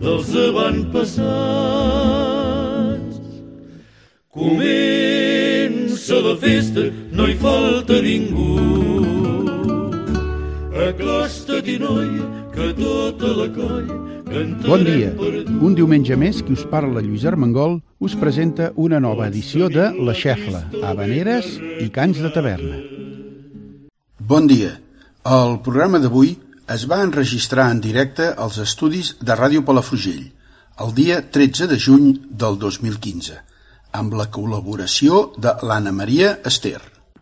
dels avantpassats. Comença la festa, no hi falta ningú. Acosta-t'hi, noia, que tota la colla cantarem Bon dia. Un diumenge més, qui us parla Lluís Armengol us presenta una nova edició de La Xefla, Habaneres i Cants de Taverna. Bon dia. El programa d'avui es va enregistrar en directe als estudis de Ràdio Palafrugell el dia 13 de juny del 2015 amb la col·laboració de l'Anna Maria Ester.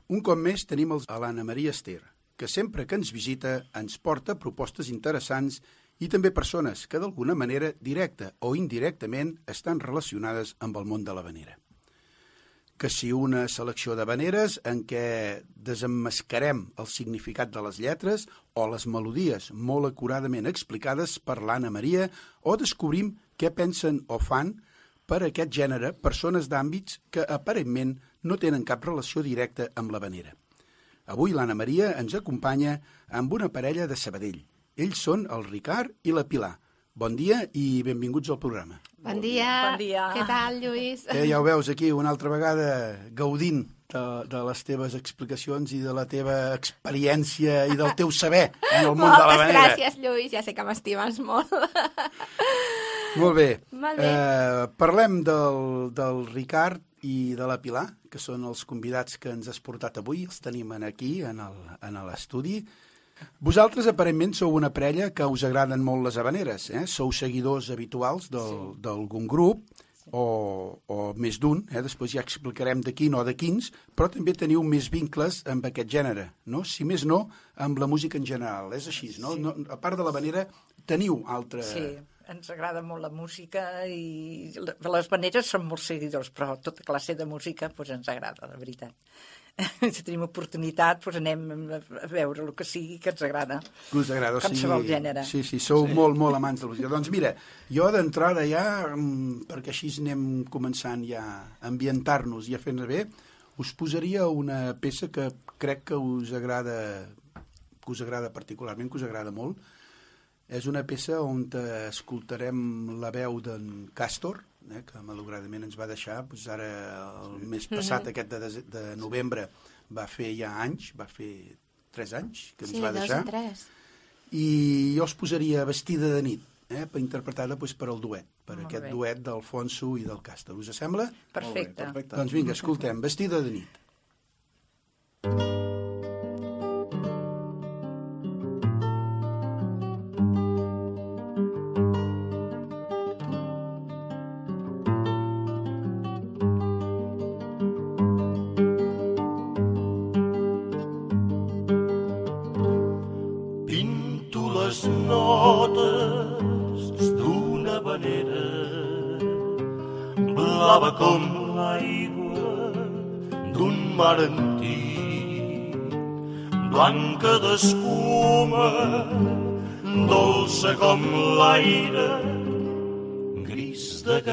Un cop més tenim a l'Anna Maria Ester, que sempre que ens visita ens porta propostes interessants i també persones que d'alguna manera directa o indirectament estan relacionades amb el món de l'havanera que si una selecció de veneres en què desemmascarem el significat de les lletres o les melodies molt acuradament explicades per l'Anna Maria o descobrim què pensen o fan per aquest gènere persones d'àmbits que aparentment no tenen cap relació directa amb la venera. Avui l'Anna Maria ens acompanya amb una parella de Sabadell. Ells són el Ricard i la Pilar. Bon dia i benvinguts al programa. Bon dia. Bon dia. Què tal, Lluís? Eh, ja ho veus aquí una altra vegada gaudint de, de les teves explicacions i de la teva experiència i del teu saber en el món de la Moltes vanera. gràcies, Lluís. Ja sé que m'estimes molt. Molt bé. Molt bé. Eh, parlem del, del Ricard i de la Pilar, que són els convidats que ens has portat avui. Els tenim en aquí, en el- en l'estudi. Vosaltres, aparentment, sou una parella que us agraden molt les habaneres, eh? Sou seguidors habituals d'algun grup, o, o més d'un, eh? després ja explicarem de quin o de quins, però també teniu més vincles amb aquest gènere, no? si més no, amb la música en general. És així, no? Sí. no a part de la vanera, teniu altra... Sí, ens agrada molt la música i les maneres són molt seguidors, però tota classe de música doncs, ens agrada, la veritat. si tenim oportunitat, doncs anem a veure el que sigui que ens agrada. que us agrada. O Qualsevol gènere. Sí, sí, sou sí. molt, molt amants de la música. Doncs mira, jo d'entrada ja, mm, perquè així anem començant ja a ambientar-nos i a fer-nos bé, us posaria una peça que crec que us agrada que us agrada particularment, que us agrada molt. És una peça on escoltarem la veu d'en Castor, eh, que malauradament ens va deixar, doncs ara el mes passat, aquest de, de novembre, va fer ja anys, va fer tres anys que ens sí, va deixar tres. i jo us posaria Vestida de nit, eh, per interpretada doncs, per el duet, per Molt aquest bé. duet d'Alfonso i del Castor. Us sembla? Perfecte. Doncs vinga, escoltem, Vestida de nit.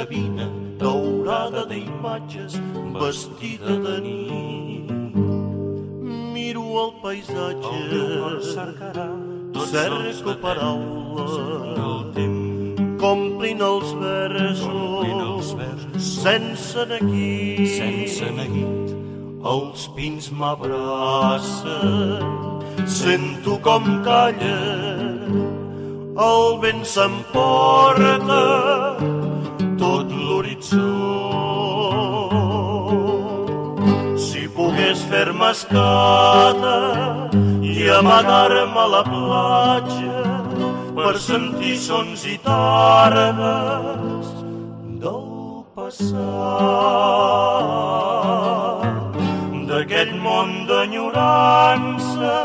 Gavina, daurada d'imatges, vestida de nit. Miro el paisatge, cerco paraules. Del temps, complin els versos, sense neguit, sense neguit. Els pins m'abracen, sento com calla, el vent s'emporta l'horitzó. Si pogués fer-me escada i amagar-me a la platja per sentir sons i tardes del passat d'aquest món d'enyorança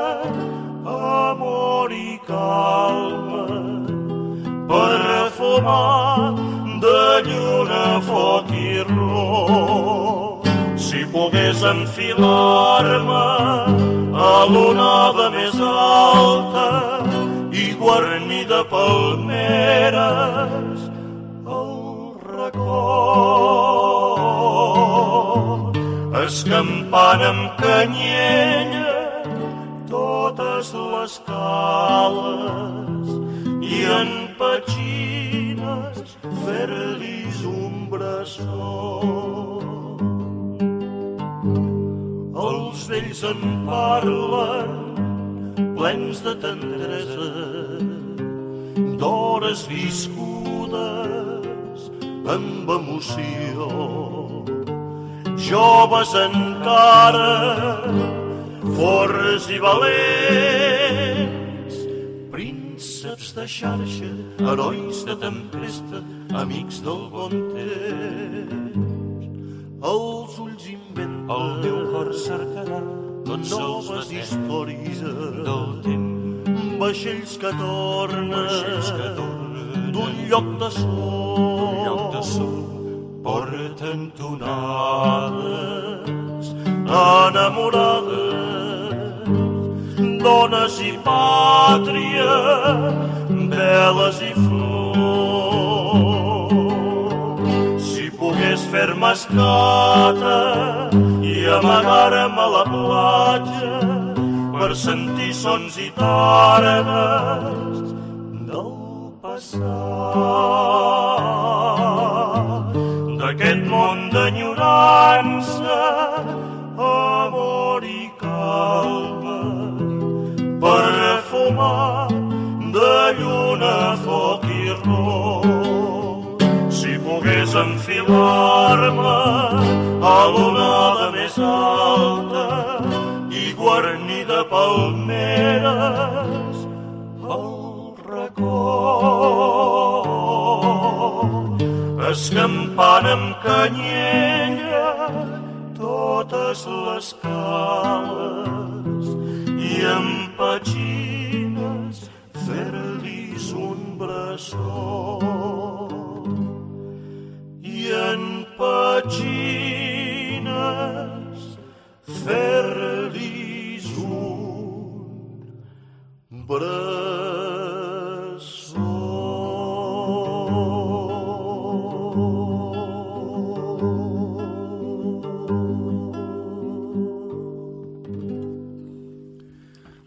amor i calma per refumar de lluna, foc i ro. Si pogués enfilar-me a l'onada més alta i guarnir de palmeres el record, escampant amb canyella totes les cales i en petxines fer-lis un bressó. Els vells en parlen plens de tendresa d'hores viscudes amb emoció. Joves encara, forts i valents, prínceps de xarxa, herois de tempesta, amics del bon temps. Els ulls inventen, el teu cor cercarà noves històries del temps. Vaixells que tornen, Vaixells que tornen d'un lloc de sol, lloc de sol porten tonades enamorades dones i pàtria veles i flors. Si pogués fer-me escata i amagar-me a la platja per sentir sons i tardes del passat enfilar-me a l'onada més alta i guarnir de palmeres el record. Escampant amb canyella totes les cales i amb petxines fer-lis un bressó en petxines fer-lis un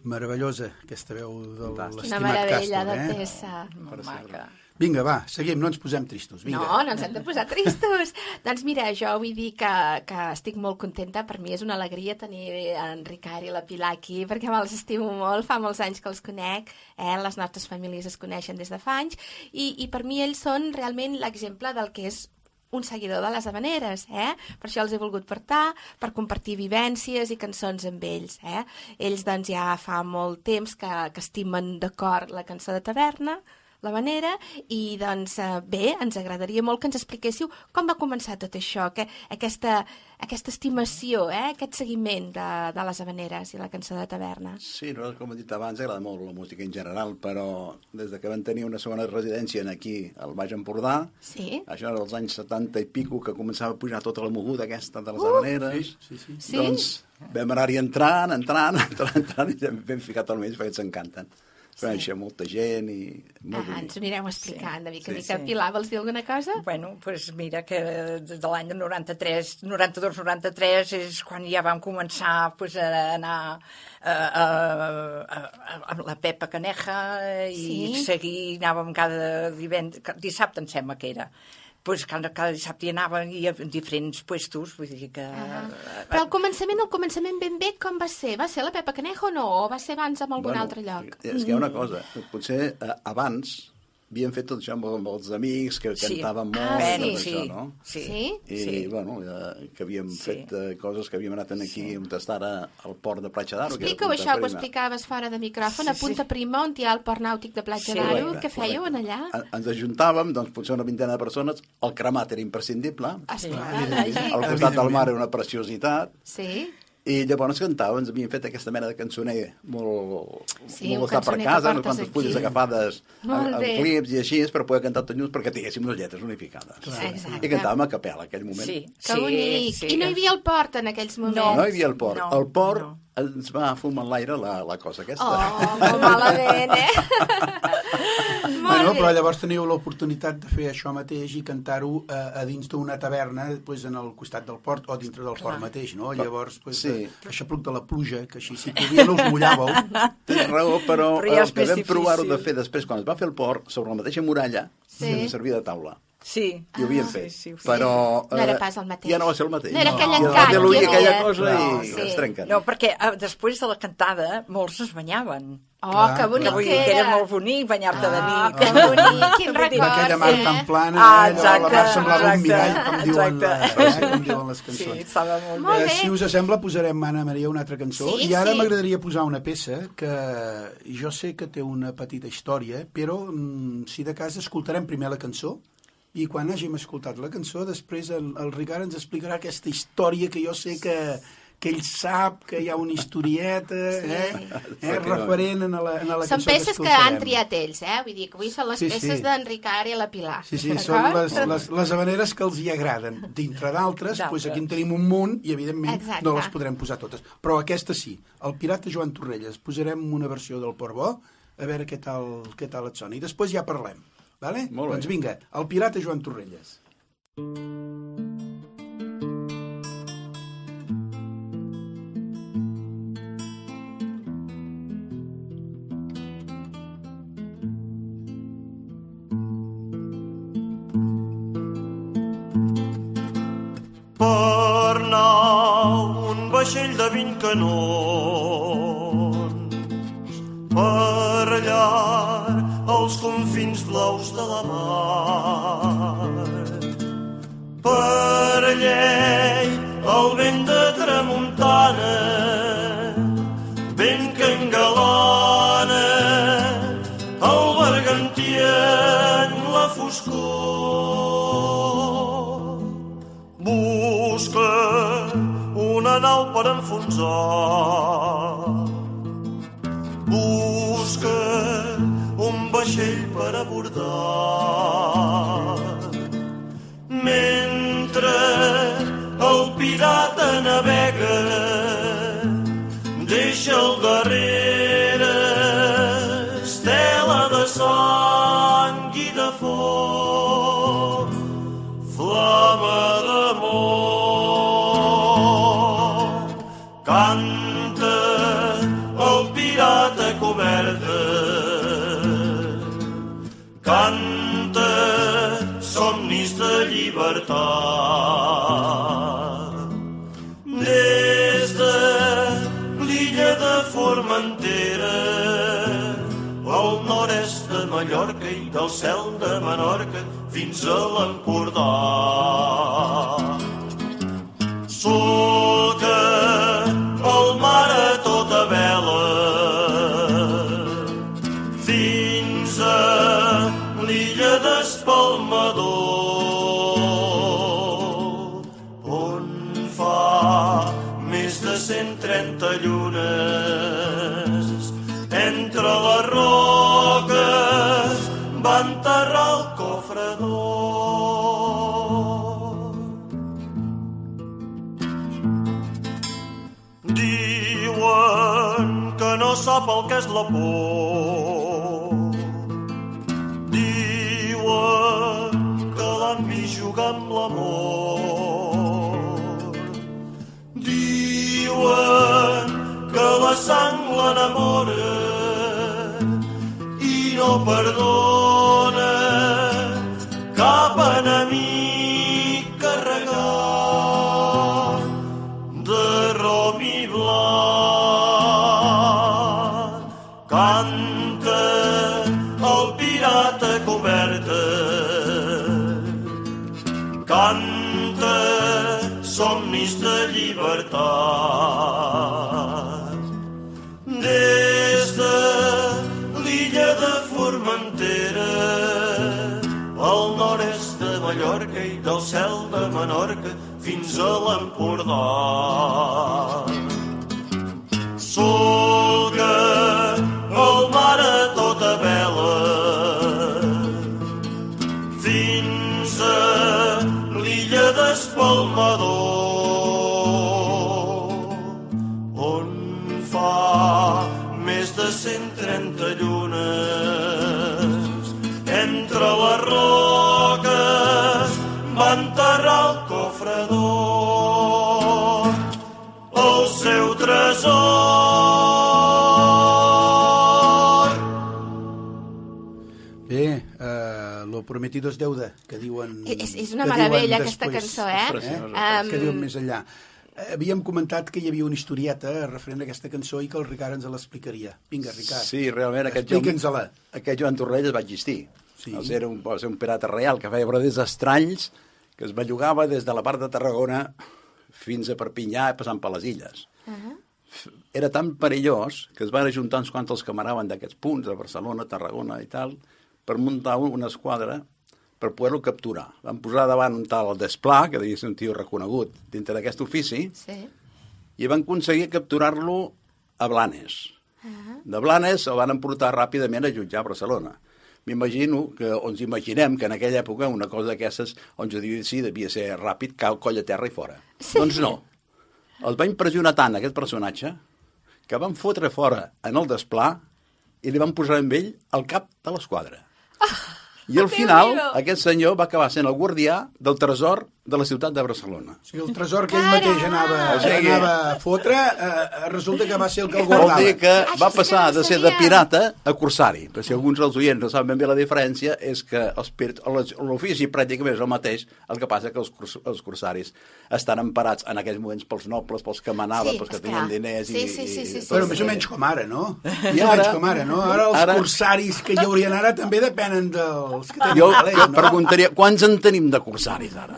Meravellosa, aquesta veu de Quina l'estimat meravella Castor, de eh? peça. Molt maca. Vinga, va, seguim, no ens posem tristos. Vinga. No, no ens hem de posar tristos. doncs mira, jo vull dir que, que estic molt contenta. Per mi és una alegria tenir en Ricard i la Pilar aquí, perquè me'ls estimo molt. Fa molts anys que els conec, eh? les nostres famílies es coneixen des de fa anys, i, i per mi ells són realment l'exemple del que és un seguidor de les Havaneres, eh? Per això els he volgut portar, per compartir vivències i cançons amb ells, eh? Ells, doncs, ja fa molt temps que, que estimen de cor la cançó de taverna, la Vanera, i doncs eh, bé, ens agradaria molt que ens expliquéssiu com va començar tot això, que, aquesta, aquesta estimació, eh? aquest seguiment de, de les Havaneres i la cançó de taverna. Sí, no, com he dit abans, agrada molt la música en general, però des de que van tenir una segona residència aquí, al Baix Empordà, Sí? això era els anys 70 i pico, que començava a pujar tota la moguda aquesta de les uh, habaneres. sí, sí. Sí? Doncs vam anar-hi entrant, entrant, entrant, entrant, i ja vam ficat al mig perquè ens encanten. Va néixer molta gent i... Molt Ah, ens ho anireu explicant de mica en Sí, mica. sí. Pilar, vols dir alguna cosa? Bueno, doncs mira que des de l'any 93, 92-93 és quan ja vam començar pues, a anar a, a, a, a, amb la Pepa Caneja i Sí. seguir, anàvem cada divendres, dissabte em sembla que era, pues cada, cada dissabte hi anàvem i a diferents puestos, vull dir que... Ah. Però al començament, al començament ben bé, com va ser? Va ser la Pepa Canejo o no? O va ser abans en algun altre lloc? És que hi ha una cosa, potser eh, abans havíem fet tot això amb, amb els amics, que Sí. cantàvem Ah, molt, sí. tot això, no? Sí. Sí? I, Sí. bueno, eh, que havíem Sí. fet eh, coses que havíem anat en aquí, on està ara al port de Platja d'Aro. Explica-ho això, que ho Prima. explicaves fora de micròfon, a Sí, Punta sí. Prima, on hi ha el port nàutic de Platja Sí. d'Aro, què fèieu en allà? En- Ens ajuntàvem, doncs potser una vintena de persones, el cremat era imprescindible, Esclar, evidentment. lògic. al costat del mar era una preciositat, Sí? I llavors cantàvem, ens havíem fet aquesta mena de cançoner molt, Sí, molt estar per casa, unes portes quantes fulles agafades amb, clips i així, per poder cantar tots junts perquè tinguéssim les lletres unificades. Exacte. I cantàvem a capella, aquell moment. Sí, Que sí, bonic. sí. I no hi havia el port en aquells moments? No hi havia el port. No, el port no. Ens va fumar l'aire la, la cosa aquesta. Oh, molt malament, eh? Bueno, bé. però llavors teniu l'oportunitat de fer això mateix i cantar-ho a, a dins d'una taverna pues, en el costat del port o dintre del port mateix, no? Llavors, pues, Sí. sí. que aixapluc de la pluja, que així si plovia no us mullàveu. Tens raó, però, Però ja el que vam provar-ho de fer després, quan es va fer el port, sobre la mateixa muralla, Sí. servia de taula. Sí. I ho havíem Ah, fet. sí, sí, ho però No era eh, pas el mateix. Ja no va ser el mateix. No era aquell I encant hi diluir aquella havia. cosa No, i sí. es trenquen. No, perquè eh, després de la cantada molts es banyaven. Oh, Clar, que bonic Que que dir que era. era molt bonic banyar-te de Ah, nit. que bonic, quin record. Aquella mar eh? tan plana, Ah, eh, allò, la mar exacte, semblava un exacte, mirall, com diuen, la, exacte. eh, com diuen les Sí, cançons. estava molt Molt bé. Eh, bé. si us sembla, posarem, Anna Maria, una altra cançó. Sí, I ara sí. m'agradaria posar una peça que jo sé que té una petita història, però mm, si de cas escoltarem primer la cançó i quan hàgim escoltat la cançó, després el, el Ricard ens explicarà aquesta història que jo sé que, que ell sap que hi ha una historieta eh, eh, referent a la, a la Són cançó peces que escoltarem. han triat ells, eh? Vull dir que avui són les Sí, peces sí. d'en Ricard i la Pilar. Sí, sí, són les, les, les habaneres que els hi agraden. Dintre d'altres, D'altres. doncs aquí en tenim un munt i, evidentment, Exacte. no les podrem posar totes. Però aquesta sí, el pirata Joan Torrelles. Posarem una versió del Portbó, a veure què tal, què tal et sona. I després ja parlem. Vale? Molt bé. Doncs vinga, el pirata Joan Torrelles. per nau un vaixell de vint canons per llar als confins blaus de la mar per llei el vent de tramuntana vent que engalana el bergantí en la foscor busca una nau per enfonsar. Abordar. Mentre el pirata navega, Menorca fins a l'Empordà. La por. Diuen que l'han vist jugar amb l'amor. Diuen que la sang l'enamora i no perdona fins a l'Empordà. Prometido es deuda, que diuen... És, és una que meravella, aquesta després, cançó, eh? preciosa, Em, que diuen més enllà. Eh, Havíem comentat que hi havia una historieta referent a aquesta cançó i que el Ricard ens l'explicaria. Vinga, Ricard. Sí, realment aquest Joan, aquest Joan Torrelles va existir. Sí. Sí. Era un, va ser un pirata real que feia broders estranys que es bellugava des de la part de Tarragona fins a Perpinyà passant per les illes. Uh -huh. Era tan perillós que es van ajuntar uns quants els que manaven d'aquests punts, de Barcelona, Tarragona i tal, per muntar un- una esquadra per poder-lo capturar. Van posar davant un tal Desplà, que devia ser un tio reconegut dintre d'aquest ofici, Sí. i van aconseguir capturar-lo a Blanes. De Blanes el van emportar ràpidament a jutjar a Barcelona. M'imagino que, o ens imaginem que en aquella època una cosa d'aquestes, on jo diria sí, devia ser ràpid, cau, coll a terra i fora. Sí. Doncs no. Els va impressionar tant aquest personatge que van fotre fora en el desplà i li van posar amb ell al cap de l'esquadra. I al final, aquest senyor va acabar sent el guardià del tresor de la ciutat de Barcelona. O sigui, el tresor que ell mateix anava, O sigui- anava a fotre, eh, resulta que va ser el que el Vol guardava. dir que va passar de ser de pirata a corsari. Però si alguns dels oients no saben ben bé la diferència, és que l'ofici pràcticament és el mateix, el que passa que els, curs, els corsaris estan emparats en aquells moments pels nobles, pels que manaven, Sí, pels que esclar. tenien diners... Sí, i, sí, sí, i, sí, sí, Bueno, sí. més o menys com ara, no? Més I o ara- menys com ara, no? Ara els ara- corsaris que hi haurien ara també depenen dels que tenen Jo, jo no? preguntaria, quants en tenim de corsaris ara?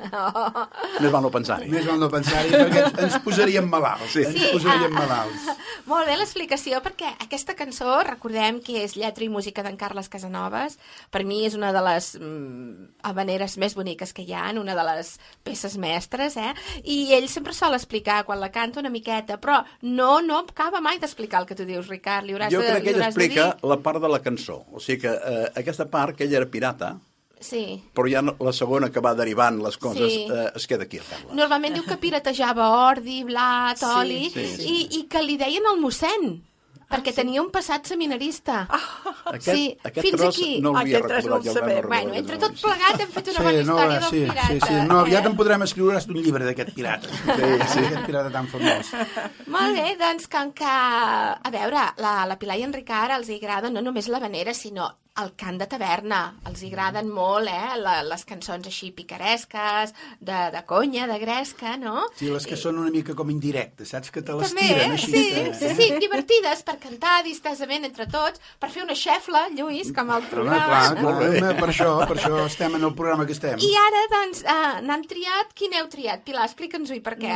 Més val no pensar-hi. Més val no pensar-hi, perquè ens, ens posaríem malalts. Sí. Ens posaríem ah, malalts. Molt bé l'explicació, perquè aquesta cançó, recordem que és lletra i música d'en Carles Casanovas, per mi és una de les mm, habaneres més boniques que hi ha, una de les peces mestres, eh? I ell sempre sol explicar quan la canta una miqueta, però no, no acaba mai d'explicar el que tu dius, Ricard, li hauràs Jo de, crec que ell explica dir. la part de la cançó. O sigui que eh, aquesta part, que ell era pirata, Sí. però ja no- la segona que va derivant les coses Sí. eh, es queda aquí a Carles. Normalment diu que piratejava ordi, blat, Sí, oli, sí, sí. I, i que li deien el mossèn, perquè tenia un passat seminarista. Aquest, sí, aquest fins tros aquí. no l'havia Aquest tros no recordat. el sabem. no Bueno, entre tot plegat hem fet una bona Sí, no, història del sí, pirata. sí, sí, sí. No, aviat en podrem escriure un llibre d'aquest pirata. Sí, sí. Aquest pirata tan famós. Molt bé, doncs com que... A veure, la, la Pilar i en Ricard els agrada no només la vanera, sinó el cant de taverna. Els agraden molt, eh? La, les cançons així picaresques, de, de conya, de gresca, no? Sí, les que són una mica com indirectes, saps? Que te les També, tiren eh? així. Sí, que, sí, sí, divertides per cantar distesament entre tots, per fer una xefla, Lluís, com el Home, programa. clar, clar, home, per això, per això estem en el programa que estem. I ara, doncs, uh, n'han triat... Quin heu triat? Pilar, explica'ns-ho i per què.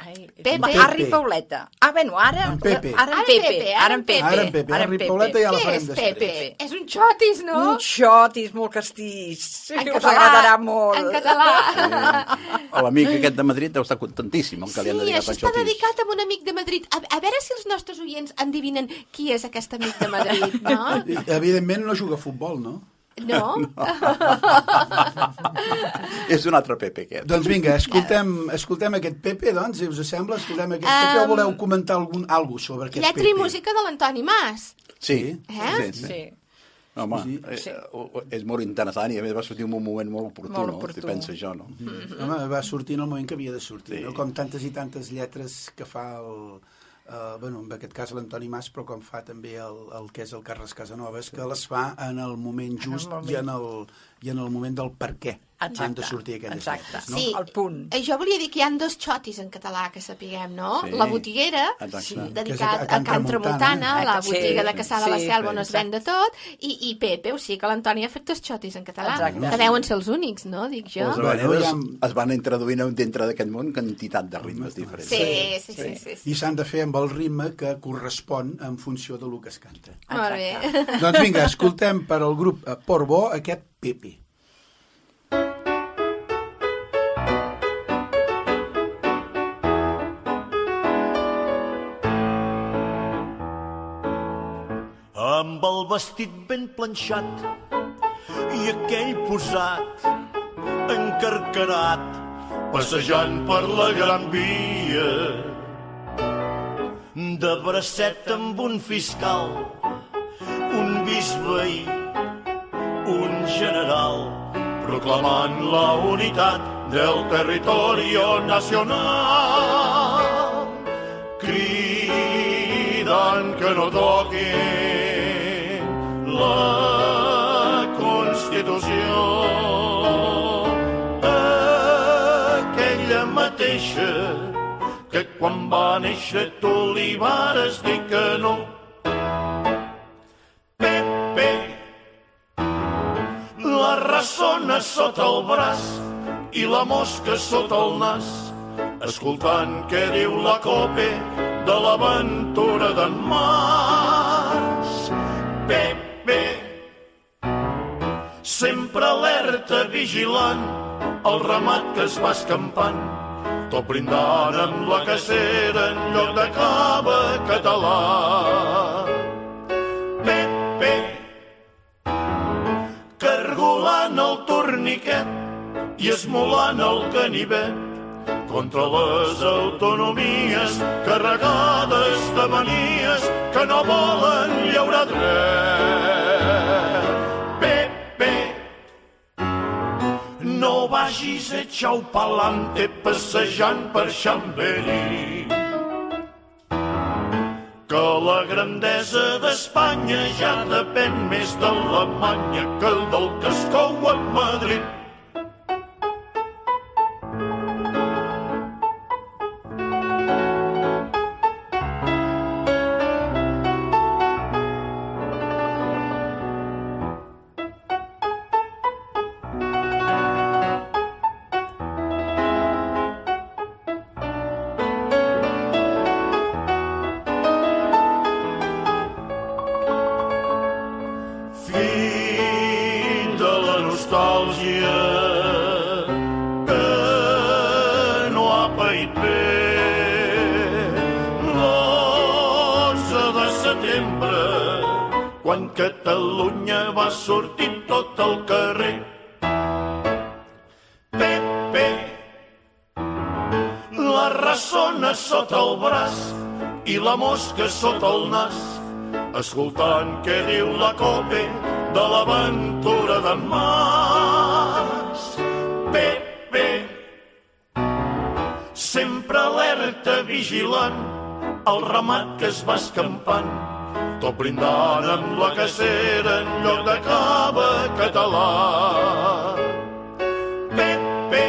Ai, Pepe. Arri Pauleta. Ah, bueno, ara... En Pepe. Ara en Pepe. Ara en Pepe. Ara en Pepe, ara en Pauleta ja la Què farem és després. Pepe? És un xotis, no? Un xotis molt castís. En Us català. agradarà molt. En català. L'amic aquest de Madrid deu estar contentíssim amb que Sí, li han dedicat això està xotis. dedicat a un amic de Madrid. A, a veure si els nostres oients endivinen qui és aquest amic de Madrid, no? Evidentment no juga a futbol, no? No? És un altre Pepe, aquest. Doncs vinga, escoltem, escoltem aquest Pepe, doncs, si us sembla, escoltem aquest Pepe, o Um, voleu comentar algun, alguna sobre aquest Lletra Pepe? i música de l'Antoni Mas. Sí, Eh? sí, sí. Sí. Home, Sí, eh, sí. eh, és molt interessant i a més va sortir en un moment molt oportú, Molt no? oportú. Si pensa jo, no? Home, va sortir en el moment que havia de sortir, Sí. no? Com tantes i tantes lletres que fa el... Uh, bueno, en aquest cas l'Antoni Mas, però com fa també el, el que és el Carles Casanovas, que les fa en el moment just moment. i en el, i en el moment del per què Exacte. han de sortir aquelles Exacte. lletres, no? Sí. Al punt. Eh, Jo volia dir que hi han dos xotis en català que sapiguem, no? Sí. La botiguera, sí, dedicat a a Can Can Tramuntana, eh? la Sí, botiga de Caçà de la sí, Selva on es ven de tot, i, i Pepe, o sigui que l'Antoni ha fet dos xotis en català, Exacte. que deuen ser els únics, no? Dic jo. Les Bueno, ja es van introduint dintre d'aquest món quantitat de ritmes diferents. Sí, sí, sí, sí. sí. I s'han de fer amb el ritme que correspon en funció de lo que es canta. Molt bé. doncs vinga, escoltem per al grup eh, Portbó aquest Pepe. Vestit ben planxat i aquell posat encarcarat passejant per la gran via. De bracet amb un fiscal un bisbe i un general proclamant la unitat del territorio nacional. Cridant que no toquin la Constitució. Aquella mateixa que quan va néixer tu li vares dir que no. Pepe, la rassona sota el braç i la mosca sota el nas, escoltant què diu la cope de l'aventura d'en Mas. Sempre alerta, vigilant, el ramat que es va escampant, tot brindant amb la cacera en lloc de cava català. Pepe, cargolant el torniquet i esmolant el canivet contra les autonomies carregades de manies que no volen llaurar dret. No vagis xau palante passejant per Xamberi que la grandesa d'Espanya ja depèn més d'Alemanya que el del que es cou a Madrid. Setembre quan Catalunya va sortir tot al carrer Pepe la rassona sota el braç i la mosca sota el nas escoltant què diu la cope de l'aventura d'en Mas. Pepe, sempre alerta, vigilant, el ramat que es va escampant, tot brindant amb la cacera en lloc de cava català. Pepe,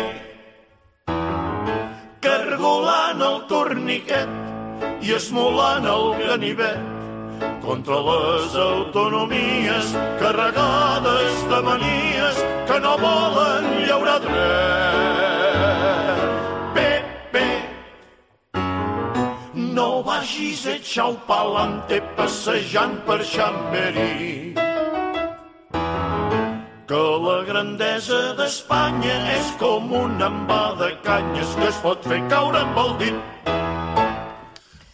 cargolant el torniquet i esmolant el ganivet contra les autonomies carregades de manies que no volen llaurar dret. Vagis xau palante passejant per Xamberi que la grandesa d'Espanya és com un envà de canyes que es pot fer caure amb el dit.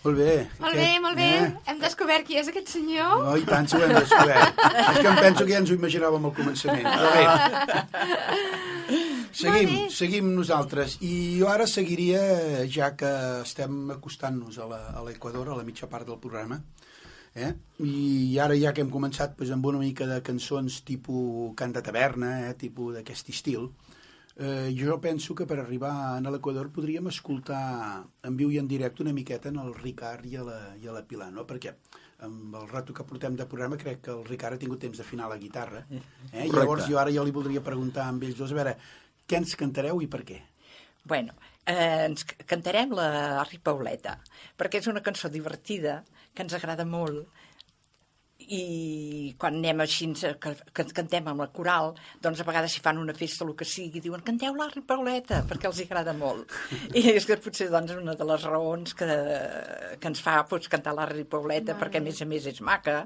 Molt bé. Molt bé, molt bé. Eh? Hem descobert qui és aquest senyor. No, i tant, si ho hem descobert. És que em penso que ja ens ho imaginàvem al començament. Però bé, seguim, seguim nosaltres. I jo ara seguiria, ja que estem acostant-nos a la- a l'Equador, a, la mitja part del programa, eh? i ara ja que hem començat pues, amb una mica de cançons tipus cant de taverna, eh? tipus d'aquest estil, Eh, jo penso que per arribar a l'Equador podríem escoltar en viu i en directe una miqueta en el Ricard i a la, i a la Pilar, no? Perquè amb el rato que portem de programa crec que el Ricard ha tingut temps d'afinar la guitarra. Eh? Correcte. llavors jo ara jo li voldria preguntar amb ells dos, a veure, què ens cantareu i per què? Bueno, eh, ens cantarem la Ripauleta, perquè és una cançó divertida, que ens agrada molt, i quan anem així, que, que cantem amb la coral, doncs a vegades si fan una festa o el que sigui, diuen canteu la Ripauleta, perquè els agrada molt. I és que potser doncs, una de les raons que, que ens fa doncs, cantar la Ripauleta, perquè a més a més és maca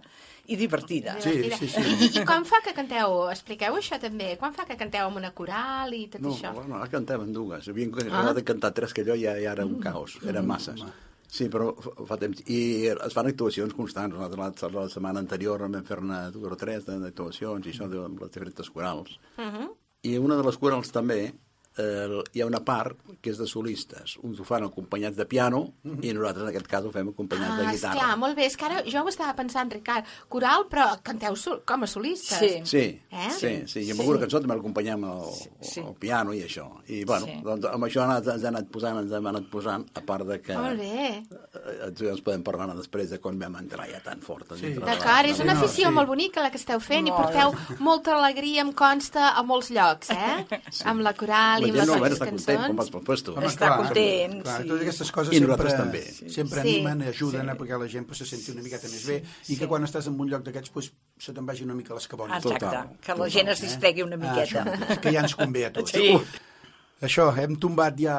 i divertida. Sí, Divertida. sí, sí. I, I quan fa que canteu? Expliqueu això també. Quan fa que canteu amb una coral i tot No, això? bueno, ara cantem en dues. Havíem Ah. de cantar tres, que allò ja, ja era un caos, eren masses. Sí, però fa- temps. I es fan actuacions constants. Nosaltres la, la setmana anterior vam fer-ne dues o tres d'actuacions i això de amb les diferents corals. I una de les corals també eh, hi ha una part que és de solistes. Uns ho fan acompanyats de piano i nosaltres en aquest cas ho fem acompanyats de Ah, guitarra. esclar, molt bé. És que ara jo ho estava pensant, Ricard, coral, però canteu sol, com a solistes. Sí. Sí, Eh? sí, sí, i amb Sí. alguna cançó també l'acompanyem al, Sí. al piano i això. I, bueno, Sí. doncs amb això ens, ens ha anat posant, ens hem anat posant, a part de que... Molt bé. Eh, ens, podem parlar després de quan vam entrar ja tan fort. a Sí. de D'acord, és de una afició sí. molt bonica la que esteu fent i Molt. porteu molta alegria, em consta, a molts llocs, eh? Amb la coral La i amb gent no està content, com vas pel puesto. Home, Està content, clar, sí. Totes aquestes coses I sempre, també. sempre Sí. animen, ajuden a perquè la gent pues, se senti una miqueta més bé i que quan estàs en un lloc d'aquests pues, se te'n vagi una mica les cabons. Exacte, Total, que la total, gent es distregui una Ah, miqueta. això, és que ja ens convé a tots. Sí. Això, hem tombat ja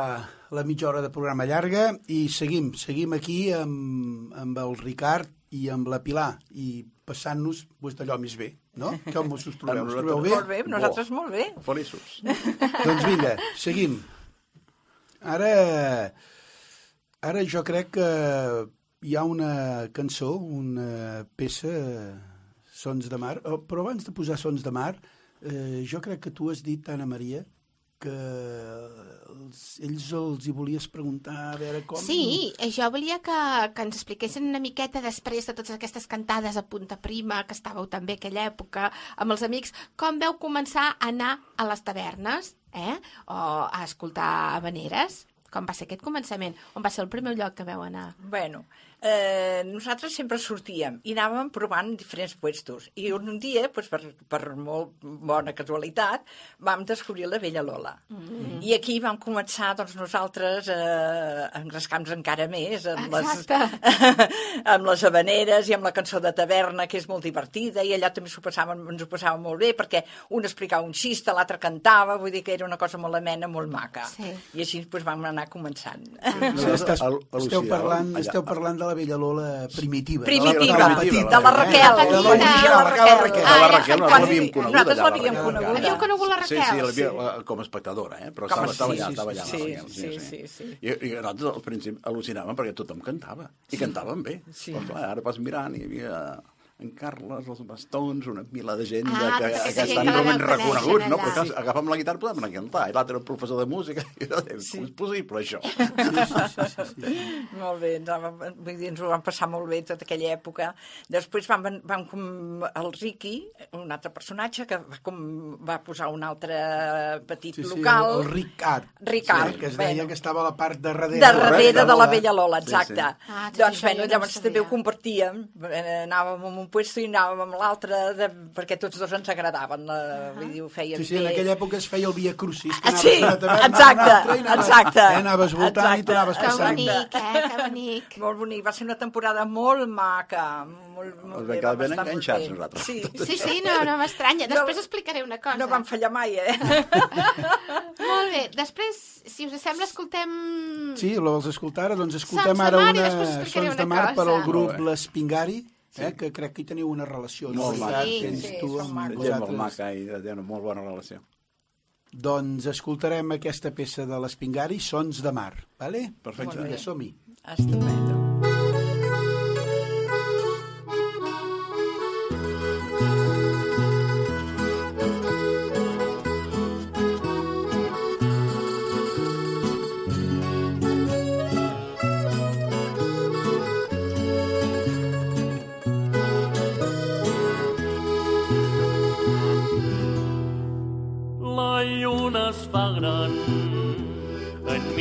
la mitja hora de programa llarga i seguim, seguim aquí amb, amb el Ricard i amb la Pilar i passant-nos pues, d'allò més bé, no? Com us us trobeu? Us trobeu bé? Molt bé, nosaltres molt bé. Feliços. Doncs vinga, seguim. Ara, ara jo crec que hi ha una cançó, una peça, Sons de Mar, Oh, però abans de posar Sons de Mar, eh, jo crec que tu has dit, Anna Maria, que els, ells els hi volies preguntar a veure com... Sí, eh, jo volia que, que ens expliquessin una miqueta després de totes aquestes cantades a punta prima, que estàveu també aquella època amb els amics, com veu començar a anar a les tavernes, eh? O a escoltar habaneres? Com va ser aquest començament? On va ser el primer lloc que veu anar? Bueno, eh, nosaltres sempre sortíem i anàvem provant diferents puestos. I un dia, doncs, per, per molt bona casualitat, vam descobrir la Vella Lola. Mm. I aquí vam començar, doncs, nosaltres eh, a engrescar-nos encara més amb les, amb les habaneres i amb la cançó de taverna, que és molt divertida, i allà també s'ho passàvem, ens ho passàvem molt bé, perquè un explicava un xista, l'altre cantava, vull dir que era una cosa molt amena, molt maca. Sí. I així doncs, vam anar començant. Sí, estàs, Al- esteu, parlant, esteu parlant de la vella Lola primitiva. Primitiva, de la, petita, de la? Raquel, De la de la original, la Raquel. Raquel. Ah, la Raquel no l'havíem conegut. Nosaltres allà, la l'havíem Raquel. conegut. Havíeu conegut la Sí, Raquel? sí, l'havia, la, com a espectadora, eh? però estava, estava sí, allà, sí, estava allà. sí, la Raquel, sí, sí, sí. I, I nosaltres al principi al·lucinàvem perquè tothom cantava, i cantaven bé. Sí. Però clar, ara vas mirant i hi havia en Carles, els bastons, una pila de gent Ah, de, que, tota que, estan que la realment reconeguts, no? Però clar, agafa'm la guitarra podem anar a cantar, i l'altre era el professor de música, i jo deia, com és possible això? Molt bé, ens, vam, vull dir, ens ho vam passar molt bé tota aquella època. Després vam, vam com el Riqui, un altre personatge, que va, com, va posar un altre petit Sí, sí, local. el, el Ricard. Ricard, Sí, que es deia bueno. que estava a la part de darrere. de darrere de la Lola. Vella Lola, Sí, exacte. sí. Ah, tot doncs, bueno, jo no llavors també ho compartíem. Eh, Anàvem en un puesto i anàvem amb l'altre, de- perquè tots dos ens agradaven. La, vull dir, ho feien Sí, sí, en aquella època es feia el Via Crucis. Que Ah, anaves sí, taverna una exacte, i anaves, exacte. Eh, anaves voltant i Exacte. t'anaves Que passant. bonic, eh? Que bonic. Molt bonic, va ser una temporada molt maca. Molt, molt bé, vam quedar ben enganxats, nosaltres. Sí, Sí, sí, no, no m'estranya. No- Després explicaré una cosa. no vam fallar mai, eh? Molt bé, després, si us sembla, escoltem... Sí, la vols escoltar ara? Doncs escoltem Sons de ara Mar i una després explicaré Sons de una Mar per al cosa. grup Molt bé. L'Espingari, eh, que crec que hi teniu una relació. no? Molt maca. Ricard? Sí, Tens sí, tu amb macos. Gent molt vosaltres. maca i té una molt bona relació. Doncs escoltarem aquesta peça de l'Espingari, Sons de Mar, vale? Perfecte. Vinga, som-hi. Estupendo.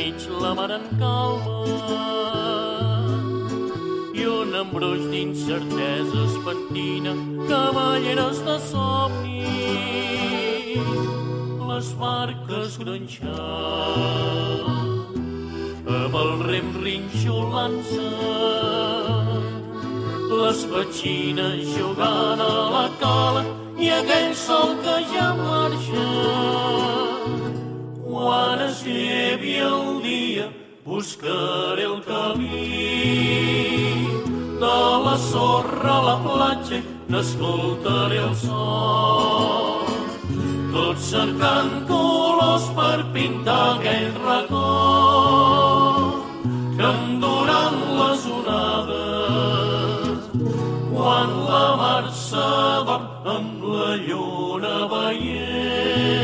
Enmig la mar en calma, i un embruix d'incerteses pentina cavalleres de somni. Les barques gronxant amb el rem rinxolant-se les petxines jugant a la cala sorra a la platja n'escoltaré el son. Tot cercant colors per pintar aquell record que em duran les onades. Quan la mar s'adorm amb la lluna veient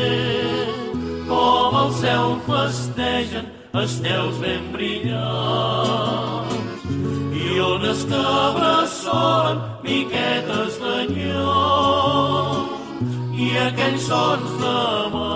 com el cel festegen estels ben brillants i ones que abraçolen miquetes d'enyor i aquells sons de mar.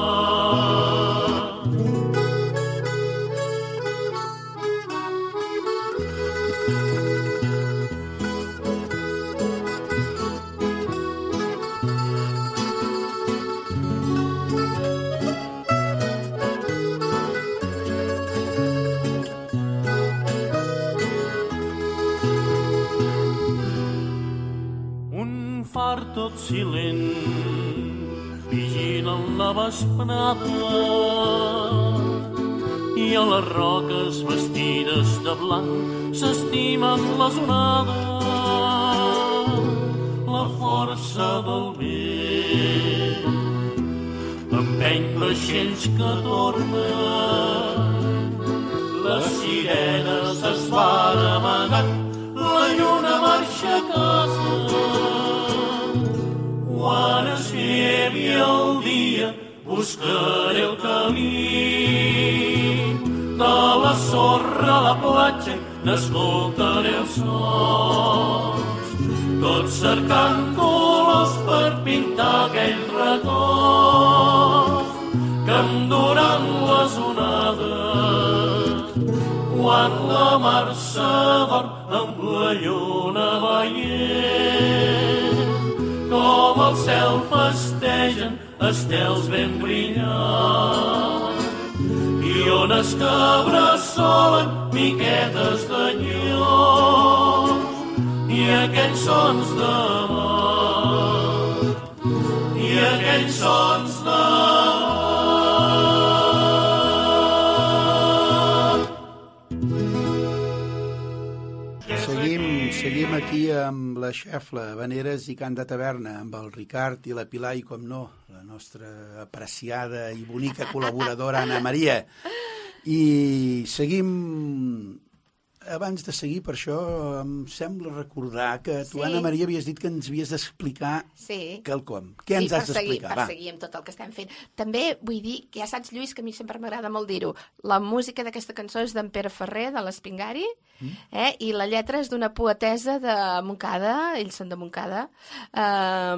Tot silent vigilen la vesprada i a les roques vestides de blanc s'estimen les onades la força del vent. Empeny vaixells que tornen les sirenes n'escoltaré els sons tot cercant colors per pintar aquell record que em duran les onades quan la mar s'adorm amb la lluna veient com el cel festegen estels ben brillants i ones que abraçolen miquetes d'enyor i aquells sons de mar i aquells sons de Seguim, seguim aquí amb la xefla, Vaneres i Cant de Taverna, amb el Ricard i la Pilar i, com no, la nostra apreciada i bonica col·laboradora Anna Maria. I seguim abans de seguir, per això em sembla recordar que tu, Sí. Anna Maria, havies dit que ens havies d'explicar Sí. quelcom. Què ens sí, has per seguir, d'explicar? per seguir amb tot el que estem fent. També vull dir, que ja saps, Lluís, que a mi sempre m'agrada molt dir-ho, la música d'aquesta cançó és d'en Pere Ferrer, de l'Espingari, Mm. eh? i la lletra és d'una poetesa de Montcada, ells són de Montcada, eh,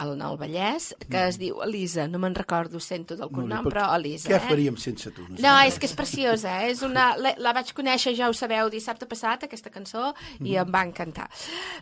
al Nou Vallès, que es diu Elisa, no me'n recordo, sento del Mm. Cognom, però Elisa. Què eh? faríem sense tu? No, és que és preciosa, eh? és una... La, la vaig conèixer, ja ho sabeu, dissabte passat, aquesta cançó, i em va encantar.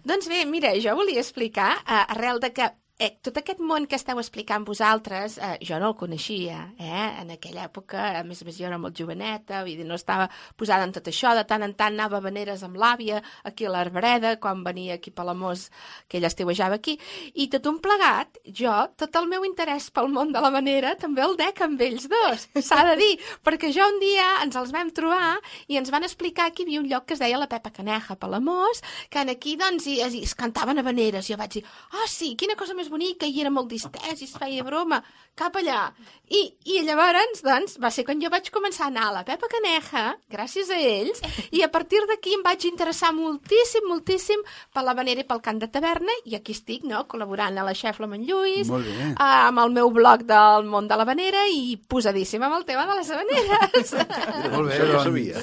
Doncs bé, mira, jo volia explicar, eh, arrel de que eh, tot aquest món que esteu explicant vosaltres, eh, jo no el coneixia, eh? En aquella època, a més a més, jo era molt joveneta, dir, no estava posada en tot això, de tant en tant anava a Veneres amb l'àvia, aquí a l'Arbreda, quan venia aquí a Palamós, que ella estiuejava aquí, i tot un plegat, jo, tot el meu interès pel món de la manera, també el dec amb ells dos, s'ha de dir, perquè jo un dia ens els vam trobar i ens van explicar que hi havia un lloc que es deia la Pepa Caneja, a Palamós, que en aquí, doncs, i, es, es cantaven habaneres, i jo vaig dir, ah, oh, sí, quina cosa més bonica, i era molt distès, i es feia broma, cap allà. I, I llavors, doncs, va ser quan jo vaig començar a anar a la Pepa Caneja, gràcies a ells, i a partir d'aquí em vaig interessar moltíssim, moltíssim per la manera i pel cant de taverna, i aquí estic, no?, col·laborant a la Xefla amb en Lluís, Molt bé. amb el meu blog del món de l'havanera i posadíssim amb el tema de les habaneres. Molt bé, doncs, sabia.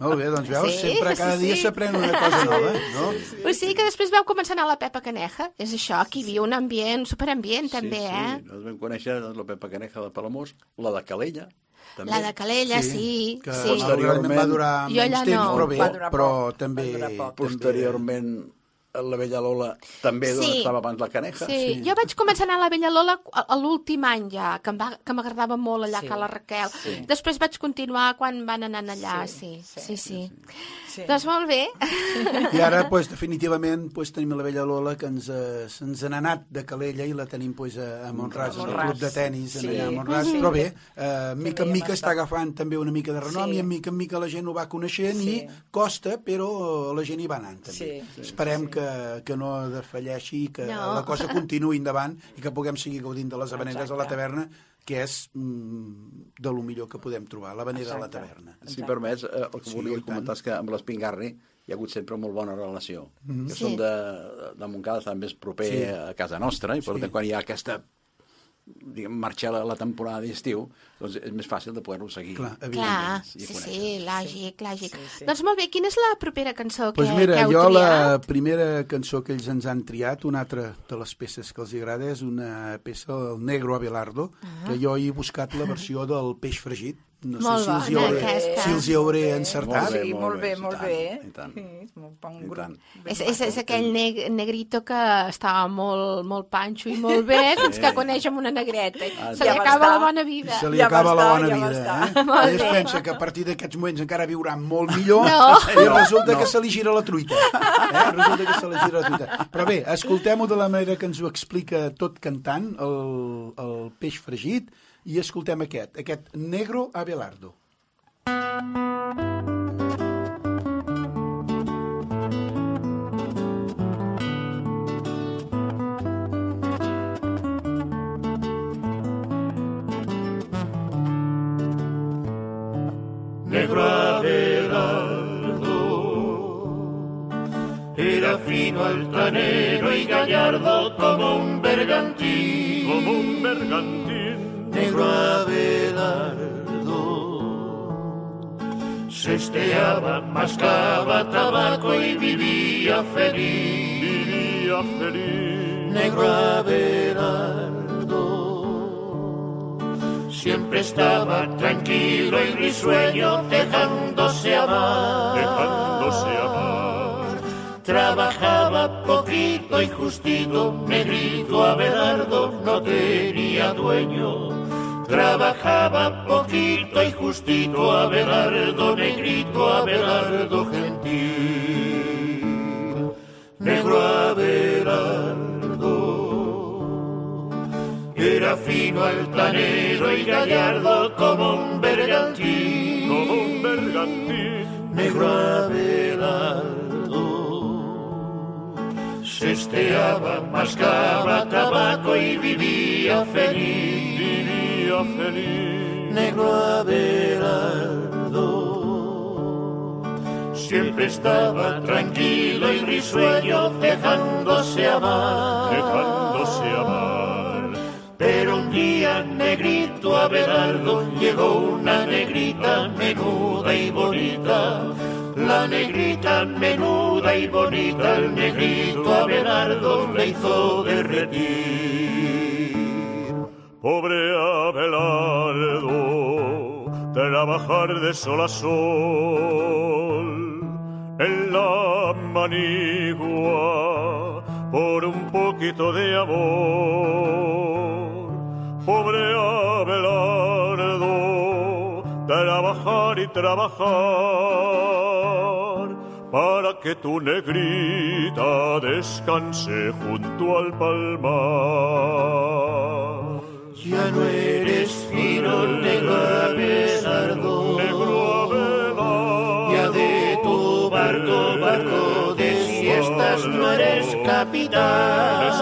molt bé, doncs veus, Sí, sempre cada sí, dia sí. s'aprèn una cosa nova, no? o sigui que després veu començar a anar a la Pepa Caneja. És això, aquí viu un ambient, superambient, també, sí, eh? Sí, nosaltres vam conèixer doncs, la Pepa Caneja de Palamós, la de Calella, també. La de Calella, sí, que sí. posteriorment va durar Jo menys temps, no. però bé, Va durar però poc, també... va durar poc. també- Posteriorment la Vella Lola també d'on Sí. estava abans la Caneja? Sí. sí, jo vaig començar a anar a la Vella Lola a l'últim any ja, que em va- que m'agradava molt allà Sí. sí. a la Raquel. Sí. Sí. Després vaig continuar quan van anar allà, sí. Sí, Sí, sí. sí. Sí. Doncs molt bé. I ara, pues, definitivament, pues, tenim la vella Lola que ens, eh, se'ns n'ha anat de Calella i la tenim pues, a, a Montràs, A al club de tennis, Sí. sí. allà a Montràs. Però bé, eh, mica en mica està agafant també una mica de renom Sí. i en mica en mica la gent ho va coneixent Sí. i costa, però la gent hi va anant també. Sí, sí, Esperem sí. Que, que no defalleixi i que No. la cosa continuï endavant i que puguem seguir gaudint de les habaneres a la Exacte. taverna que és mm, de lo millor que podem trobar, l'habanera a la Exacte. taverna. Si em permets, eh, el que Sí, volia comentar és que amb l'Espingarri hi ha hagut sempre molt bona relació. Mm -hmm. Jo Sí. som de, de Montcada, està més proper Sí. sí. a casa nostra, i per Sí. tant, quan hi ha aquesta diguem, marxar la, la temporada d'estiu, doncs és més fàcil de poder-lo seguir. Clar, Clar, sí, sí, lògic, lògic. Sí, sí. Doncs molt bé, quina és la propera cançó que, Pues mira, que heu jo la triat? primera cançó que ells ens han triat, una altra de les peces que els agrada, és una peça del Negro Abelardo, que jo he buscat la versió del peix fregit. No Molt sé si els hi hauré, aquesta. si els hi hauré encertat. Molt bé, Sí, molt bé, i molt tant, bé. i tant. Sí, és molt bon grup. És, és, és aquell neg negrito que estava molt, molt panxo i molt bé fins que coneix amb una negreta. Ah, Se li ja acaba la bona vida. Se li Ja acaba la bona ja vida, eh? Molt Ell es pensa que a partir d'aquests moments encara viurà molt millor No. i resulta que se li gira la truita. Eh? Resulta que se li gira la truita. Però bé, escoltem-ho de la manera que ens ho explica tot cantant, el, el peix fregit, i escoltem aquest, aquest Negro Abelardo. negro Abelardo. Era fino, altanero y gallardo como un bergantín. Como un bergantín. Negro Abelardo. Sesteaba, mascaba tabaco y vivía feliz. Vivía feliz. Negro Abelardo siempre estaba tranquilo y risueño, dejándose amar, dejándose amar. Trabajaba poquito y justito, negrito Abelardo no tenía dueño. Trabajaba poquito y justito, Abelardo, negrito Abelardo gentil. Negro Abelardo. Era fino, altanero y gallardo como un bergantín. Como un bergantín. Negro Abelardo. Sesteaba, mascaba tabaco y vivía feliz. Feliz. Negro Abelardo. Siempre estaba tranquilo y risueño, dejándose amar. Dejándose amar. Pero un día, negrito Abelardo, llegó una negrita menuda y bonita. La negrita menuda y bonita, el negrito Abelardo le hizo derretir. Pobre Abelardo, trabajar de sol a sol en la manigua por un poquito de amor. Pobre Abelardo, trabajar y trabajar para que tu negrita descanse junto al palmar. Ya no eres fino, negro negro Abelardo. Ya de tu barco, barco de siestas no eres capitán.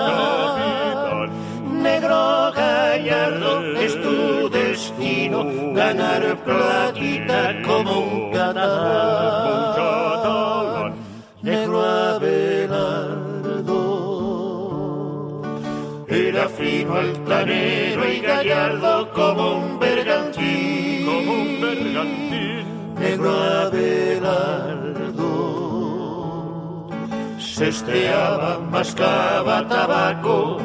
Negro gallardo es tu destino, ganar platita como un catalán. Era fino, altanero y gallardo como un bergantín. Como un bergantín. Negro Abelardo. Sesteaba, mascaba tabaco.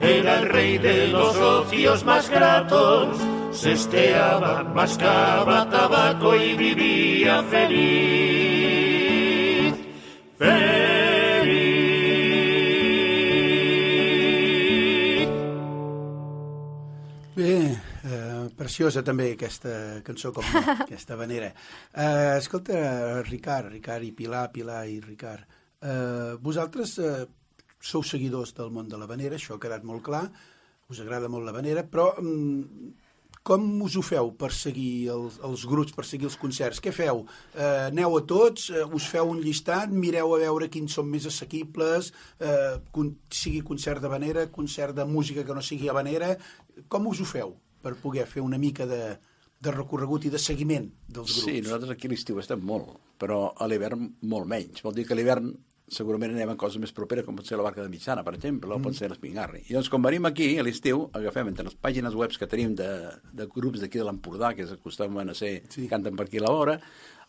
Era el rey de los ocios más gratos. Sesteaba, mascaba tabaco y vivía feliz. Feliz. Preciosa també aquesta cançó, com no, aquesta vanera. Uh, escolta, Ricard, Ricard i Pilar, Pilar i Ricard, uh, vosaltres uh, sou seguidors del món de la vanera, això ha quedat molt clar, us agrada molt la vanera, però um, com us ho feu per seguir els, els grups, per seguir els concerts? Què feu? Uh, aneu a tots, uh, us feu un llistat, mireu a veure quins són més assequibles, uh, con sigui concert de vanera, concert de música que no sigui vanera, com us ho feu? Per poder fer una mica de, de recorregut i de seguiment dels grups. Sí, nosaltres aquí l'estiu estem molt, però a l'hivern molt menys. Vol dir que a l'hivern segurament anem a coses més properes, com pot ser la barca de Mitjana, per exemple, o mm. pot ser l'Espingarri. I doncs, quan venim aquí, a l'estiu, agafem entre les pàgines webs que tenim de, de grups d'aquí de l'Empordà, que acostumen a ser, sí. canten per aquí a la vora,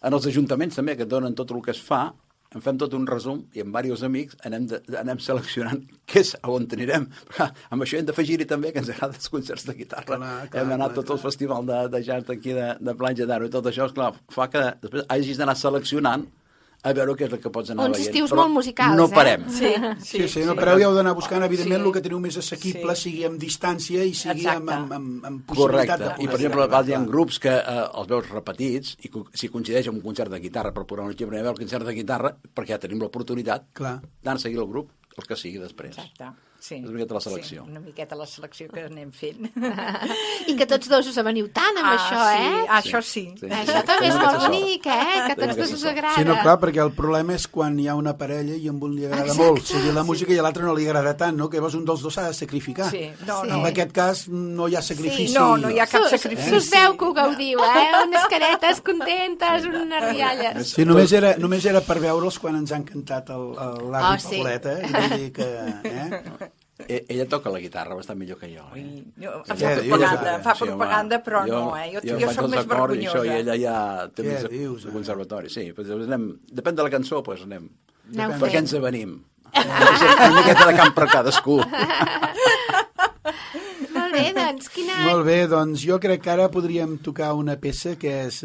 en els ajuntaments també, que donen tot el que es fa, en fem tot un resum i amb diversos amics anem, de, anem seleccionant què és on anirem. Però, amb això hem d'afegir-hi també que ens agrada els concerts de guitarra. Clar, clar, hem anat clar, tots clar. els festivals de, de jazz d'aquí de, de Planja d'Aro i tot això, esclar, fa que després hagis d'anar seleccionant a veure què és el que pots anar Uns veient. estius molt musicals, no eh? parem. Sí, Sí, sí, sí no pareu, ja heu d'anar buscant, evidentment, sí. el que teniu més assequible, Sí. sigui amb distància i sigui amb, amb, amb, amb possibilitat Correcte. de I, per exemple, a vegades hi ha grups que eh, els veus repetits i si coincideix amb un concert de guitarra, per posar un exemple, anem a veure el concert de guitarra perquè ja tenim l'oportunitat Clar. d'anar a seguir el grup, el que sigui després. Exacte. Sí. És una miqueta la selecció. Sí, una miqueta la selecció que anem fent. I que tots dos us aveniu tant amb això, sí, eh? Això sí. Sí. Això també és molt bonic, eh? Que a tots dos us agrada. Sí, no, clar, perquè el problema és quan hi ha una parella i a un li agrada Exacte. molt seguir la música i a l'altre no li agrada tant, no? Que llavors un dels dos s'ha de sacrificar. Sí, no, Sí. no. En aquest cas no hi ha sacrifici. No, no hi ha cap S'us- sacrifici. S'us veu que ho gaudiu, eh? Unes caretes contentes, unes rialles. Sí, només era, només era per veure'ls quan ens han cantat el- el- l'Arri Oh, sí. Pauleta. I vull dir que... Eh? E- Ella toca la guitarra bastant millor que jo. Eh? Jo, Què fa dius, propaganda, ara? fa Sí, home, propaganda, però no, eh? Jo, jo, faig soc més acords i vergonyosa. Això, I ella ja té Què més dius, ara? conservatori. Sí, doncs anem, depèn de la cançó, doncs anem. Aneu Per què ens avenim? Una miqueta de camp per cadascú. Molt bé, doncs, quina... Molt bé, doncs jo crec que ara podríem tocar una peça que és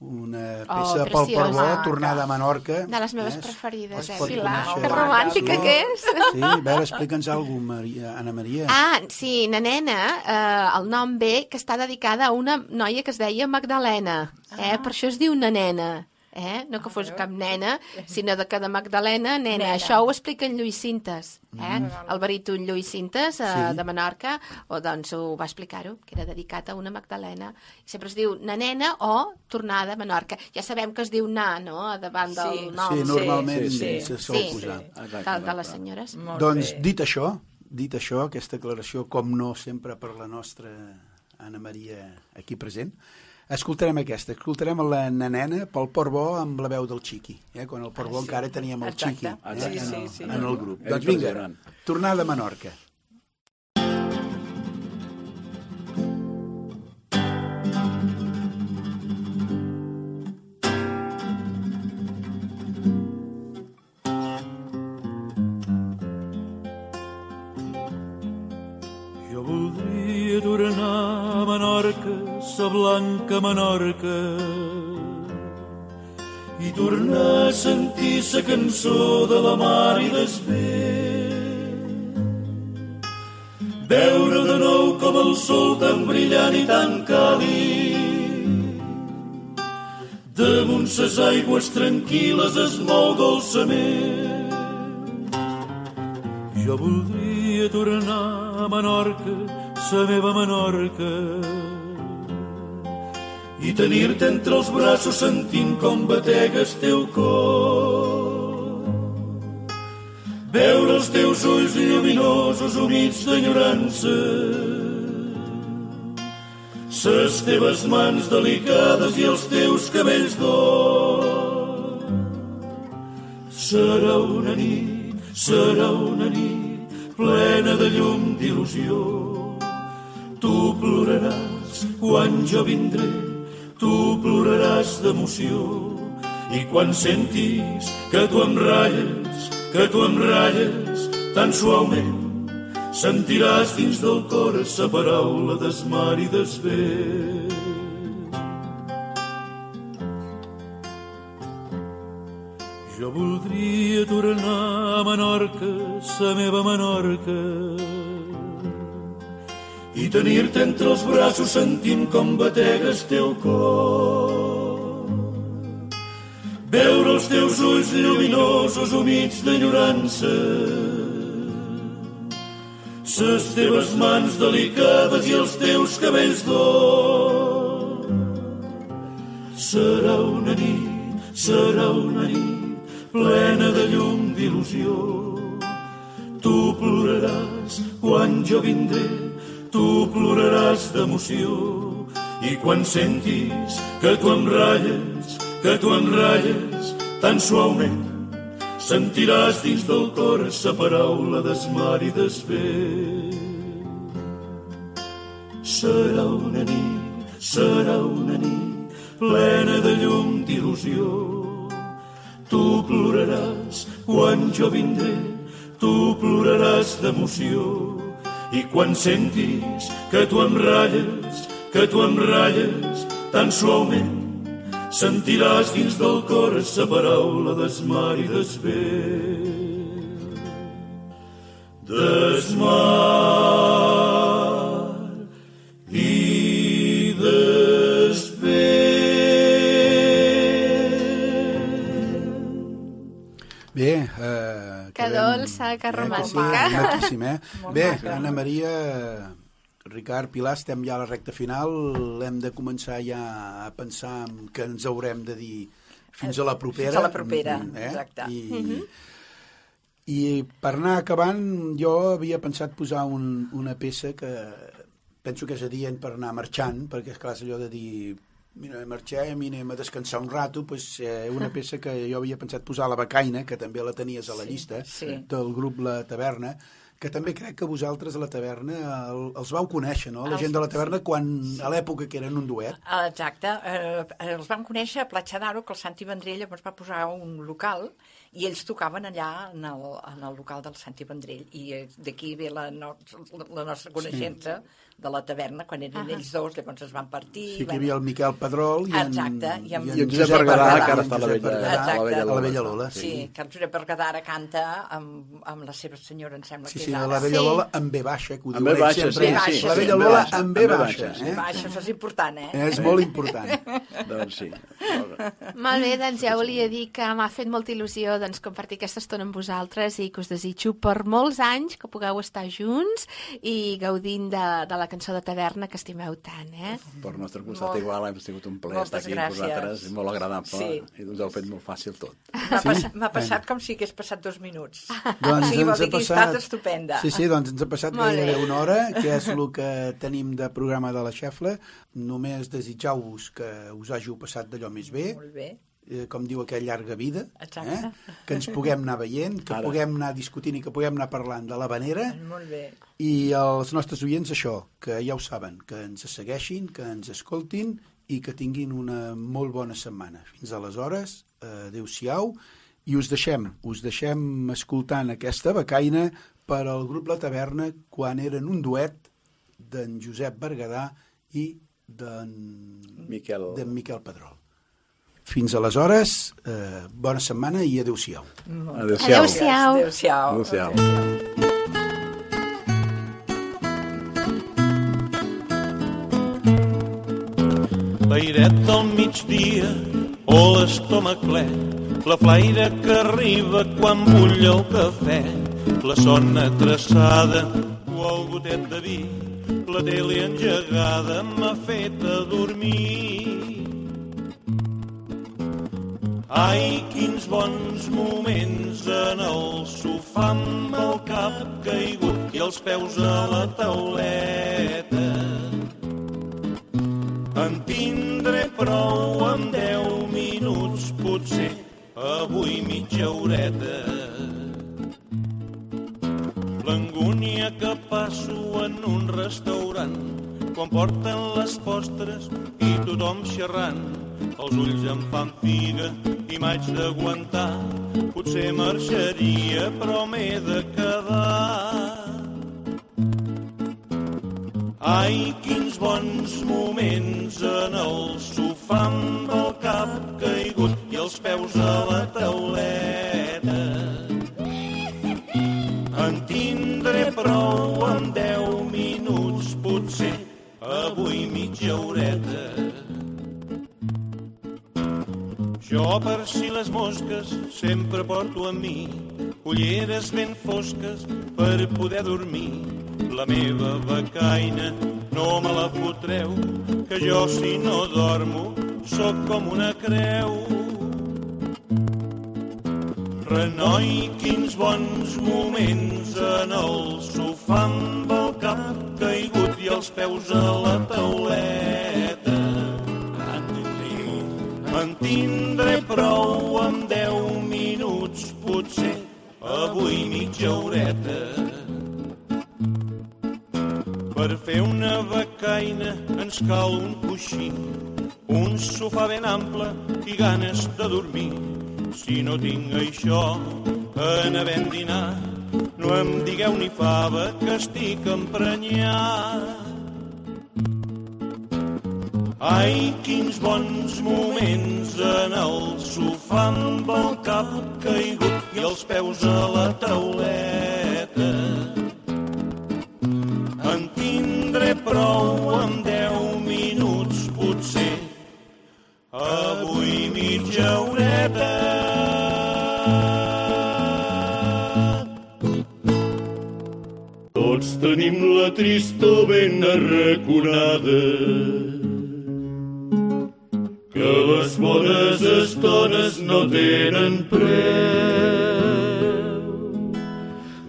una una peça pel preciosa. Portbó, tornada a Menorca. De les meves Eh? preferides, Es eh, pot Pilar? conèixer. Que romàntica Sí. que és. Sí, a veure, explica'ns alguna cosa, Maria, Anna Maria. Ah, sí, na nena, eh, el nom ve que està dedicada a una noia que es deia Magdalena, eh? Ah. per això es diu na nena. Eh? No que fos cap nena, sinó de que de Magdalena, nena. Nena. Això ho explica en Lluís Cintes, eh? el baríton Lluís Cintes, eh, Sí. de Menorca, o doncs ho va explicar-ho, que era dedicat a una Magdalena. I sempre es diu na nena o tornada a Menorca. Ja sabem que es diu na, no?, davant del Sí. nom. Sí, normalment sí, sí. se sol Sí. posar. Exacte, de, de les senyores. Molt Doncs, bé. dit això, dit això, aquesta declaració, com no, sempre per la nostra Anna Maria aquí present, escoltarem aquesta, escoltarem la nanena pel Portbó amb la veu del Xiqui, eh? quan el Portbó Ah, sí. encara teníem el Exacte. Xiqui eh? Sí, en, sí, el, sí. en el grup. Doncs vinga, tornada a Menorca. Sa blanca Menorca, i tornar a sentir sa cançó de la mar i des vent. Veure de nou com el sol tan brillant i tan càlid damunt ses aigües tranquil·les es mou dolçament. Jo voldria tornar a Menorca, sa meva Menorca, i tenir-te entre els braços sentint com bategues teu cor. Veure els teus ulls lluminosos humits d'enyorança, ses teves mans delicades i els teus cabells d'or. Serà una nit, serà una nit plena de llum d'il·lusió. Tu ploraràs quan jo vindré, ploraràs d'emoció. I quan sentis que tu em ratlles, que tu em ratlles tan suaument, sentiràs dins del cor sa paraula d'esmar i desvent. Jo voldria tornar a Menorca, sa meva Menorca, i tenir-te entre els braços sentint com bategues teu cor. Veure els teus ulls lluminosos humits d'enyorança ses teves mans delicades i els teus cabells d'or. Serà una nit, serà una nit plena de llum d'il·lusió. Tu ploraràs quan jo vindré, tu ploraràs d'emoció. I quan sentis que tu em ratlles, que tu em ratlles tan suaument, sentiràs dins del cor sa paraula d'esmar i d'esver. Serà una nit, serà una nit plena de llum d'il·lusió. Tu ploraràs quan jo vindré, tu ploraràs d'emoció. I quan sentis que tu em ratlles, que tu em ratlles tan suaument, sentiràs dins del cor sa paraula d'esmar i d'esver. D'esmar i d'esver. Bé, eh, Que dolça, que Eh, romàntica. sí, maquíssim, eh? Bé. Anna Maria, Ricard, Pilar, estem ja a la recta final. Hem de començar ja a pensar en que ens haurem de dir fins a la propera. Fins a la propera, Mm, exacte. I, I per anar acabant, jo havia pensat posar un, una peça que penso que és adient per anar marxant, perquè és clar, és allò de dir mira, marxem i anem a descansar un rato, pues, eh, una peça que jo havia pensat posar a la becaina, que també la tenies a la Sí, llista, sí. del grup La Taverna, que també crec que vosaltres a la taverna el, els vau conèixer, no? La Els- gent de la taverna quan, a l'època que eren un duet. Exacte. Eh, els vam conèixer a Platja d'Aro, que el Santi Vendrell llavors va posar un local i ells tocaven allà en el, en el local del Santi Vendrell. I eh, d'aquí ve la, no, la nostra coneixença de la taverna, quan eren Ah. ells dos, llavors es van partir. Sí que hi havia el Miquel Pedrol i en, Exacte, i en- I en Josep Berguedà, que ara està a la Josep Vella- a la Vella a la Lola. Vella Lola. Sí, Sí, que el Josep Berguedà ara canta amb, amb la seva senyora, em sembla sí, que sí, és de ara. la Vella Sí. Lola amb B baixa, que ho Amb diu B ell baixa, sempre. sí, La sí, Vella sí, Lola amb B baixa, baixa. baixa, Eh? Va, això és important, eh? És molt important. Doncs sí. Molt bé, doncs ja volia dir que m'ha fet molta il·lusió doncs, compartir aquesta estona amb vosaltres i que us desitjo per molts anys que pugueu estar junts i gaudint de, de la cançó de taverna que estimeu tant, eh? Per nostre costat Molt- igual hem sigut un plaer estar aquí amb gràcies. vosaltres, és molt agradable Sí. i doncs heu fet molt fàcil tot. M'ha Sí? passat, m'ha passat com si hagués passat dos minuts. Doncs o sigui, vol ens ha dir que he passat... estat estupenda. Sí, sí, doncs ens ha passat Molt gairebé bé. una hora, que és el que tenim de programa de la Xefla. Només desitjau-vos que us hàgiu passat d'allò més bé, Molt bé. Eh, com diu aquell llarga vida, Exacte. eh? que ens puguem anar veient, que Ara. puguem anar discutint i que puguem anar parlant de l'Havanera, Molt bé. i els nostres oients això, que ja ho saben, que ens segueixin, que ens escoltin i que tinguin una molt bona setmana. Fins aleshores, eh, adeu-siau, i us deixem, us deixem escoltant aquesta becaina per al grup La Taverna quan eren un duet d'en Josep Berguedà i d'en Miquel. d'en Miquel Pedrol. Fins aleshores, eh, bona setmana i adeu-siau. Adéu-siau. Adéu-siau. Adéu-siau. Adéu-siau. l'airet del migdia o l'estómac ple, la flaire que arriba quan bulla el cafè, la sona traçada o el gotet de vi, la tele engegada m'ha fet adormir. Ai, quins bons moments en el sofà amb el cap caigut i els peus a la tauleta. En tindré prou en deu minuts, potser avui mitja horeta. L'angúnia que passo en un restaurant quan porten les postres i tothom xerrant. Els ulls em fan figa i m'haig d'aguantar. Potser marxaria, però m'he de quedar. Ai, quins bons moments en el sofà amb el cap caigut i els peus a la tauleta. En tindré prou en deu minuts, potser Jo per si les mosques sempre porto amb mi ulleres ben fosques per poder dormir. La meva becaina no me la fotreu, que jo si no dormo sóc com una creu. Renoi, quins bons moments en el sofà amb el cap caigut i els peus a la tauleta. En tindré prou amb deu minuts, potser avui mitja horeta. Per fer una becaina ens cal un coixí, un sofà ben ample i ganes de dormir. Si no tinc això, en havent dinar, no em digueu ni fava que estic emprenyat. Ai, quins bons moments en el sofà amb el cap caigut i els peus a la tauleta. En tindré prou amb deu minuts, potser, avui mitja horeta. Tots tenim la trista ben arraconada que les bones estones no tenen preu.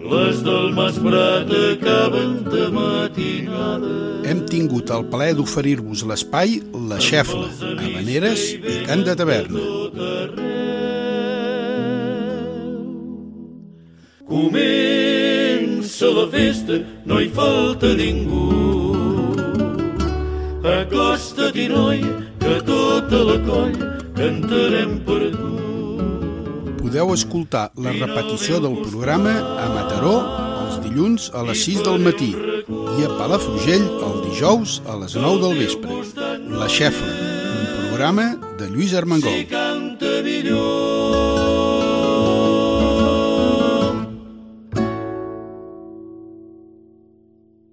Les del Mas Prat acaben de matinada. Hem tingut el plaer d'oferir-vos l'espai La Xefla, Habaneres i Cant de Taverna. Comença la festa, no hi falta ningú. Acosta-t'hi, noi, que tota la colla cantarem per tu. Podeu escoltar la repetició del programa a Mataró els dilluns a les 6 del matí i a Palafrugell el dijous a les 9 del vespre. La Xefla, un programa de Lluís Armengol. Si canta millor